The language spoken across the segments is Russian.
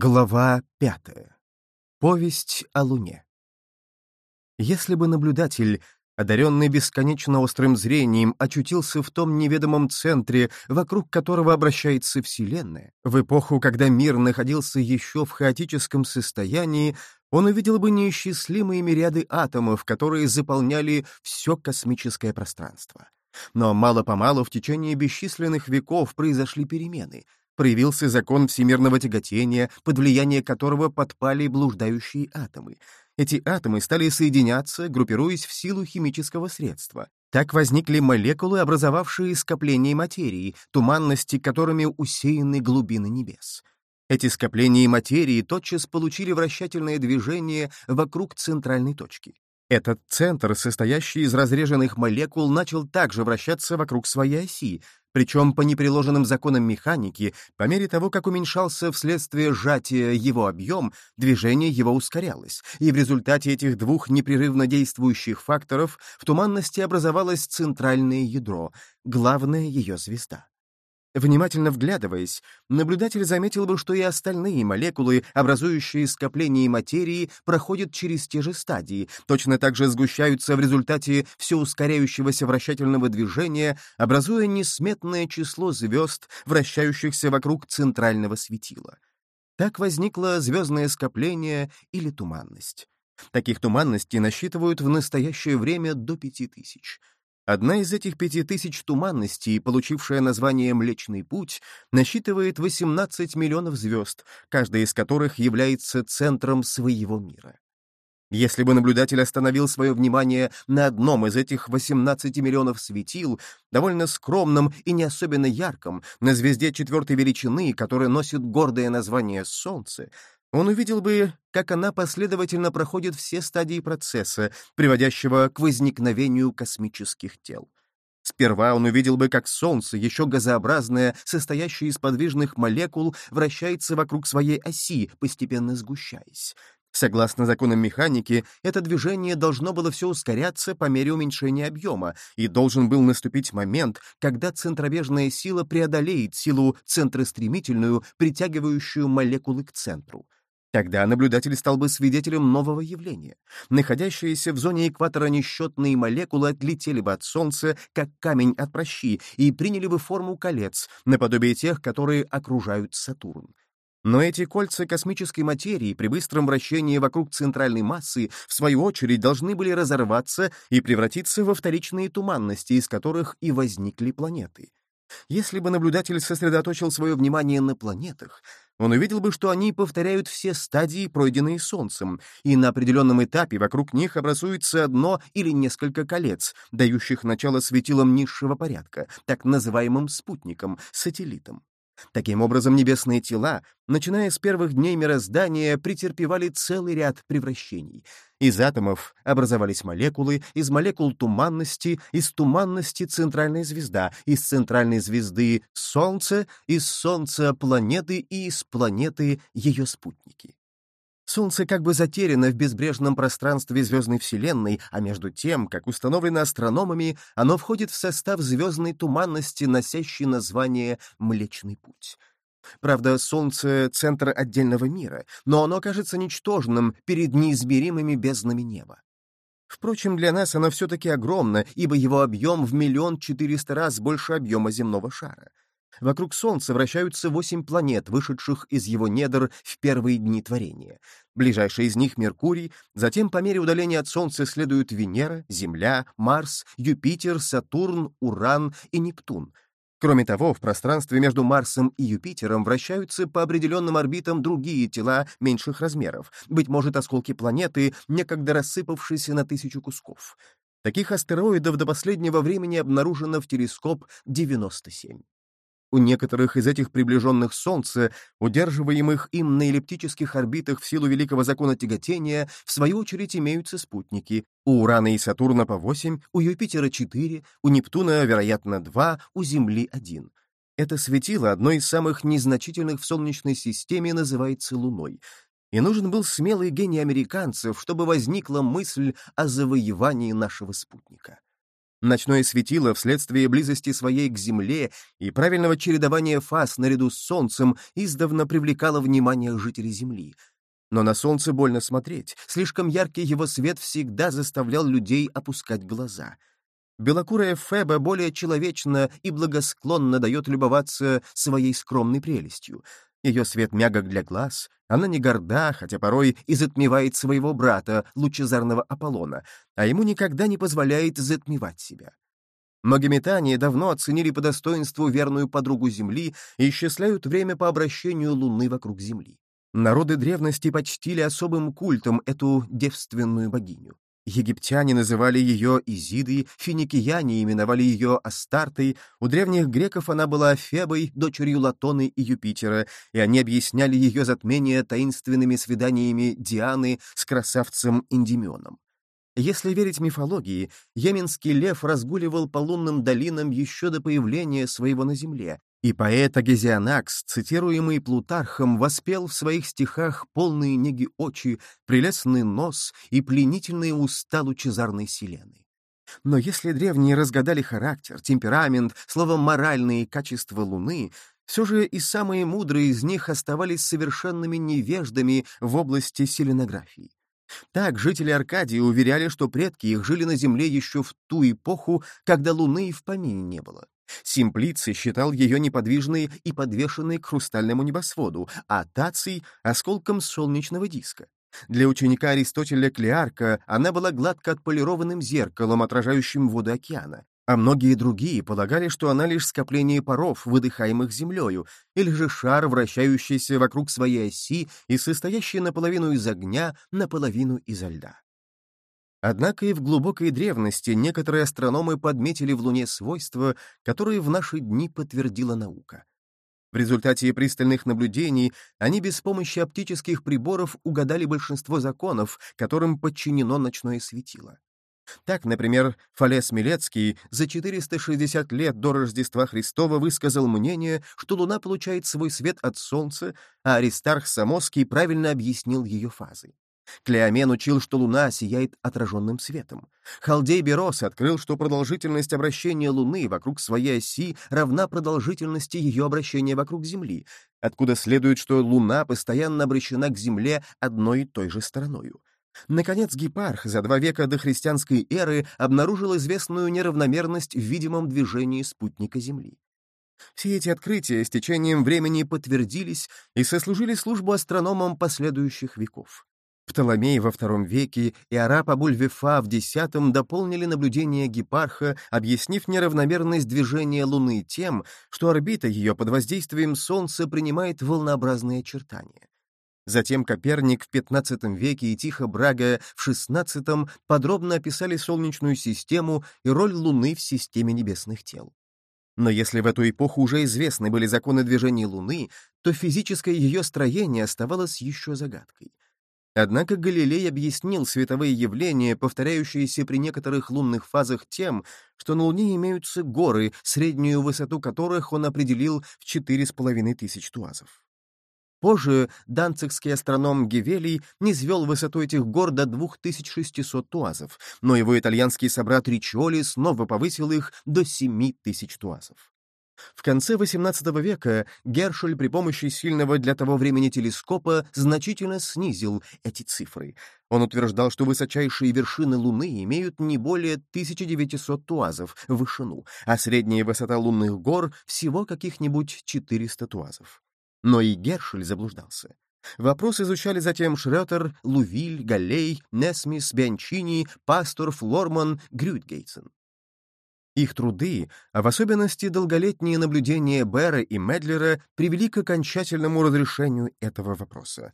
Глава пятая. Повесть о Луне. Если бы наблюдатель, одаренный бесконечно острым зрением, очутился в том неведомом центре, вокруг которого обращается Вселенная, в эпоху, когда мир находился еще в хаотическом состоянии, он увидел бы неисчислимые мириады атомов, которые заполняли все космическое пространство. Но мало-помалу в течение бесчисленных веков произошли перемены — проявился закон всемирного тяготения, под влияние которого подпали блуждающие атомы. Эти атомы стали соединяться, группируясь в силу химического средства. Так возникли молекулы, образовавшие скопления материи, туманности которыми усеяны глубины небес. Эти скопления материи тотчас получили вращательное движение вокруг центральной точки. Этот центр, состоящий из разреженных молекул, начал также вращаться вокруг своей оси, причем по непреложенным законам механики, по мере того, как уменьшался вследствие сжатия его объем, движение его ускорялось, и в результате этих двух непрерывно действующих факторов в туманности образовалось центральное ядро, главная ее звезда. Внимательно вглядываясь, наблюдатель заметил бы, что и остальные молекулы, образующие скопление материи, проходят через те же стадии, точно так же сгущаются в результате все ускоряющегося вращательного движения, образуя несметное число звезд, вращающихся вокруг центрального светила. Так возникло звездное скопление или туманность. Таких туманностей насчитывают в настоящее время до пяти тысяч — Одна из этих пяти тысяч туманностей, получившая название «Млечный путь», насчитывает 18 миллионов звезд, каждая из которых является центром своего мира. Если бы наблюдатель остановил свое внимание на одном из этих 18 миллионов светил, довольно скромном и не особенно ярком, на звезде четвертой величины, которая носит гордое название Солнце, он увидел бы, как она последовательно проходит все стадии процесса, приводящего к возникновению космических тел. Сперва он увидел бы, как Солнце, еще газообразное, состоящее из подвижных молекул, вращается вокруг своей оси, постепенно сгущаясь. Согласно законам механики, это движение должно было все ускоряться по мере уменьшения объема, и должен был наступить момент, когда центробежная сила преодолеет силу центростремительную, притягивающую молекулы к центру. Тогда наблюдатель стал бы свидетелем нового явления. Находящиеся в зоне экватора несчетные молекулы отлетели бы от Солнца, как камень от прощи, и приняли бы форму колец, наподобие тех, которые окружают Сатурн. Но эти кольца космической материи при быстром вращении вокруг центральной массы, в свою очередь, должны были разорваться и превратиться во вторичные туманности, из которых и возникли планеты. Если бы наблюдатель сосредоточил свое внимание на планетах, он увидел бы, что они повторяют все стадии, пройденные Солнцем, и на определенном этапе вокруг них образуется одно или несколько колец, дающих начало светилам низшего порядка, так называемым спутникам, сателлитам. Таким образом, небесные тела, начиная с первых дней мироздания, претерпевали целый ряд превращений. Из атомов образовались молекулы, из молекул туманности, из туманности центральная звезда, из центральной звезды — Солнце, из Солнца — планеты и из планеты — ее спутники. Солнце как бы затеряно в безбрежном пространстве звездной Вселенной, а между тем, как установлено астрономами, оно входит в состав звездной туманности, носящей название «Млечный путь». Правда, Солнце — центр отдельного мира, но оно кажется ничтожным перед неизмеримыми безднами неба. Впрочем, для нас оно все-таки огромно, ибо его объем в миллион четыреста раз больше объема земного шара. Вокруг Солнца вращаются восемь планет, вышедших из его недр в первые дни творения. Ближайший из них — Меркурий, затем по мере удаления от Солнца следуют Венера, Земля, Марс, Юпитер, Сатурн, Уран и Нептун. Кроме того, в пространстве между Марсом и Юпитером вращаются по определенным орбитам другие тела меньших размеров, быть может, осколки планеты, некогда рассыпавшиеся на тысячу кусков. Таких астероидов до последнего времени обнаружено в телескоп 97. У некоторых из этих приближенных Солнца, удерживаемых им на эллиптических орбитах в силу великого закона тяготения, в свою очередь имеются спутники. У Урана и Сатурна по 8, у Юпитера 4, у Нептуна, вероятно, 2, у Земли 1. Это светило одной из самых незначительных в Солнечной системе называется Луной. И нужен был смелый гений американцев, чтобы возникла мысль о завоевании нашего спутника. Ночное светило вследствие близости своей к Земле и правильного чередования фаз наряду с Солнцем издавна привлекало внимание жителей Земли. Но на Солнце больно смотреть, слишком яркий его свет всегда заставлял людей опускать глаза. Белокурая Феба более человечно и благосклонно дает любоваться своей скромной прелестью — ее свет мягок для глаз, она не горда, хотя порой и затмевает своего брата, лучезарного Аполлона, а ему никогда не позволяет затмевать себя. Магометане давно оценили по достоинству верную подругу Земли и исчисляют время по обращению Луны вокруг Земли. Народы древности почтили особым культом эту девственную богиню. Египтяне называли ее Изидой, финикияне именовали ее Астартой, у древних греков она была Фебой, дочерью Латоны и Юпитера, и они объясняли ее затмение таинственными свиданиями Дианы с красавцем Индимионом. Если верить мифологии, йеменский лев разгуливал по лунным долинам еще до появления своего на земле, и поэт Агезианакс, цитируемый Плутархом, воспел в своих стихах полные неги очи, прелестный нос и пленительные уста лучезарной селены. Но если древние разгадали характер, темперамент, словом, моральные качества Луны, все же и самые мудрые из них оставались совершенными невеждами в области селенографии. Так жители Аркадии уверяли, что предки их жили на Земле еще в ту эпоху, когда Луны и в помине не было. Симплиций считал ее неподвижной и подвешенной к хрустальному небосводу, а Таций — осколком солнечного диска. Для ученика Аристотеля Клеарка она была гладко отполированным зеркалом, отражающим воды океана, а многие другие полагали, что она лишь скопление паров, выдыхаемых землею, или же шар, вращающийся вокруг своей оси и состоящий наполовину из огня, наполовину изо льда. Однако и в глубокой древности некоторые астрономы подметили в Луне свойства, которые в наши дни подтвердила наука. В результате пристальных наблюдений они без помощи оптических приборов угадали большинство законов, которым подчинено ночное светило. Так, например, Фалес Милецкий за 460 лет до Рождества Христова высказал мнение, что Луна получает свой свет от Солнца, а Аристарх Самоский правильно объяснил ее фазы. Клеомен учил, что Луна сияет отраженным светом. Халдей Берос открыл, что продолжительность обращения Луны вокруг своей оси равна продолжительности ее обращения вокруг Земли, откуда следует, что Луна постоянно обращена к Земле одной и той же стороною. Наконец, Гепарх за два века до христианской эры обнаружил известную неравномерность в видимом движении спутника Земли. Все эти открытия с течением времени подтвердились и сослужили службу астрономам последующих веков. Птоломей во II веке и араб Абуль-Вефа в X дополнили наблюдения Гепарха, объяснив неравномерность движения Луны тем, что орбита ее под воздействием Солнца принимает волнообразные очертания. Затем Коперник в XV веке и Тихо Брага в XVI подробно описали Солнечную систему и роль Луны в системе небесных тел. Но если в эту эпоху уже известны были законы движения Луны, то физическое ее строение оставалось еще загадкой. Однако Галилей объяснил световые явления, повторяющиеся при некоторых лунных фазах тем, что на Луне имеются горы, среднюю высоту которых он определил в четыре с половиной тысяч туазов. Позже данцигский астроном Гевелий низвел высоту этих гор до 2600 туазов, но его итальянский собрат Ричоли снова повысил их до 7000 туазов. В конце XVIII века Гершель при помощи сильного для того времени телескопа значительно снизил эти цифры. Он утверждал, что высочайшие вершины Луны имеют не более 1900 туазов в вышину, а средняя высота лунных гор — всего каких-нибудь 400 туазов. Но и Гершель заблуждался. Вопрос изучали затем Шрётер, Лувиль, Галлей, Несмис, Бианчини, Пасторф, Лорман, Грюдгейтсен. Их труды, а в особенности долголетние наблюдения Бера и Медлера, привели к окончательному разрешению этого вопроса.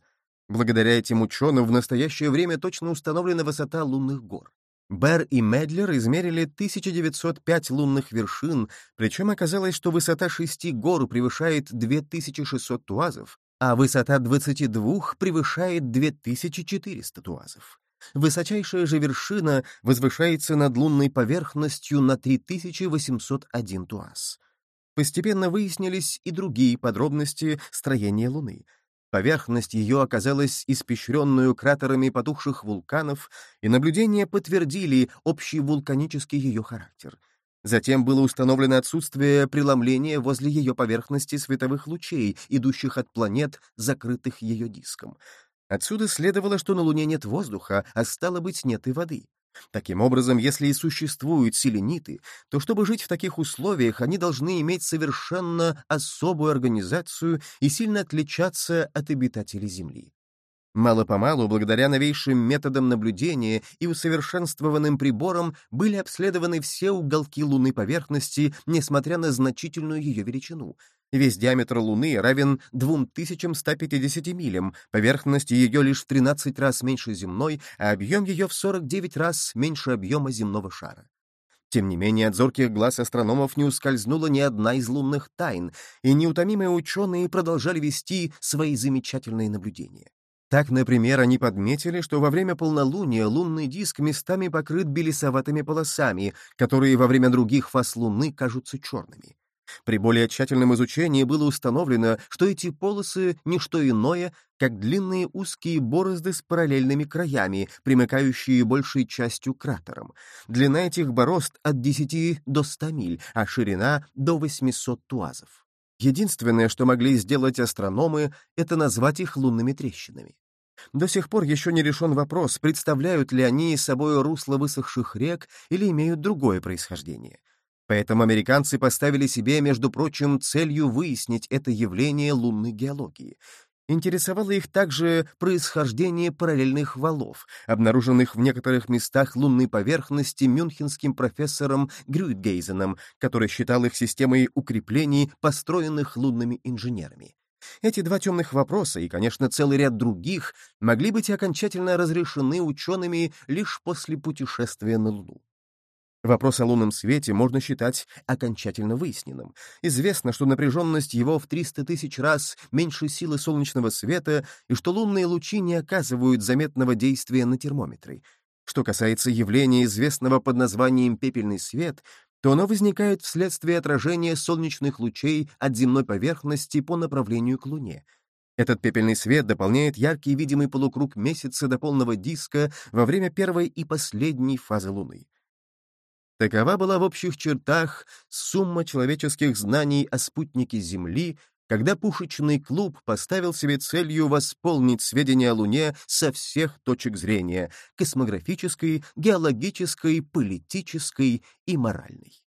Благодаря этим ученым в настоящее время точно установлена высота лунных гор. Бер и Медлер измерили 1905 лунных вершин, причем оказалось, что высота шести гор превышает 2600 туазов, а высота 22 превышает 2400 туазов. Высочайшая же вершина возвышается над лунной поверхностью на 3801 туаз. Постепенно выяснились и другие подробности строения Луны. Поверхность ее оказалась испещренную кратерами потухших вулканов, и наблюдения подтвердили общий вулканический ее характер. Затем было установлено отсутствие преломления возле ее поверхности световых лучей, идущих от планет, закрытых ее диском. Отсюда следовало, что на Луне нет воздуха, а стало быть, нет и воды. Таким образом, если и существуют селениты, то чтобы жить в таких условиях, они должны иметь совершенно особую организацию и сильно отличаться от обитателей Земли. Мало-помалу, благодаря новейшим методам наблюдения и усовершенствованным приборам, были обследованы все уголки лунной поверхности, несмотря на значительную ее величину. Весь диаметр Луны равен 2150 милям, поверхность ее лишь в 13 раз меньше земной, а объем ее в 49 раз меньше объема земного шара. Тем не менее, от зорких глаз астрономов не ускользнула ни одна из лунных тайн, и неутомимые ученые продолжали вести свои замечательные наблюдения. Так, например, они подметили, что во время полнолуния лунный диск местами покрыт белесоватыми полосами, которые во время других фаз Луны кажутся черными. При более тщательном изучении было установлено, что эти полосы — не что иное, как длинные узкие борозды с параллельными краями, примыкающие большей частью к кратерам. Длина этих борозд от 10 до 100 миль, а ширина — до 800 туазов. Единственное, что могли сделать астрономы, это назвать их лунными трещинами. До сих пор еще не решен вопрос, представляют ли они собой русло высохших рек или имеют другое происхождение. Поэтому американцы поставили себе, между прочим, целью выяснить это явление лунной геологии. Интересовало их также происхождение параллельных валов, обнаруженных в некоторых местах лунной поверхности мюнхенским профессором Грюйтгейзеном, который считал их системой укреплений, построенных лунными инженерами. Эти два темных вопроса и, конечно, целый ряд других могли быть окончательно разрешены учеными лишь после путешествия на Луну. Вопрос о лунном свете можно считать окончательно выясненным. Известно, что напряженность его в 300 тысяч раз меньше силы солнечного света и что лунные лучи не оказывают заметного действия на термометры. Что касается явления, известного под названием «пепельный свет», то оно возникает вследствие отражения солнечных лучей от земной поверхности по направлению к Луне. Этот пепельный свет дополняет яркий видимый полукруг месяца до полного диска во время первой и последней фазы Луны. Такова была в общих чертах сумма человеческих знаний о спутнике Земли, когда пушечный клуб поставил себе целью восполнить сведения о Луне со всех точек зрения — космографической, геологической, политической и моральной.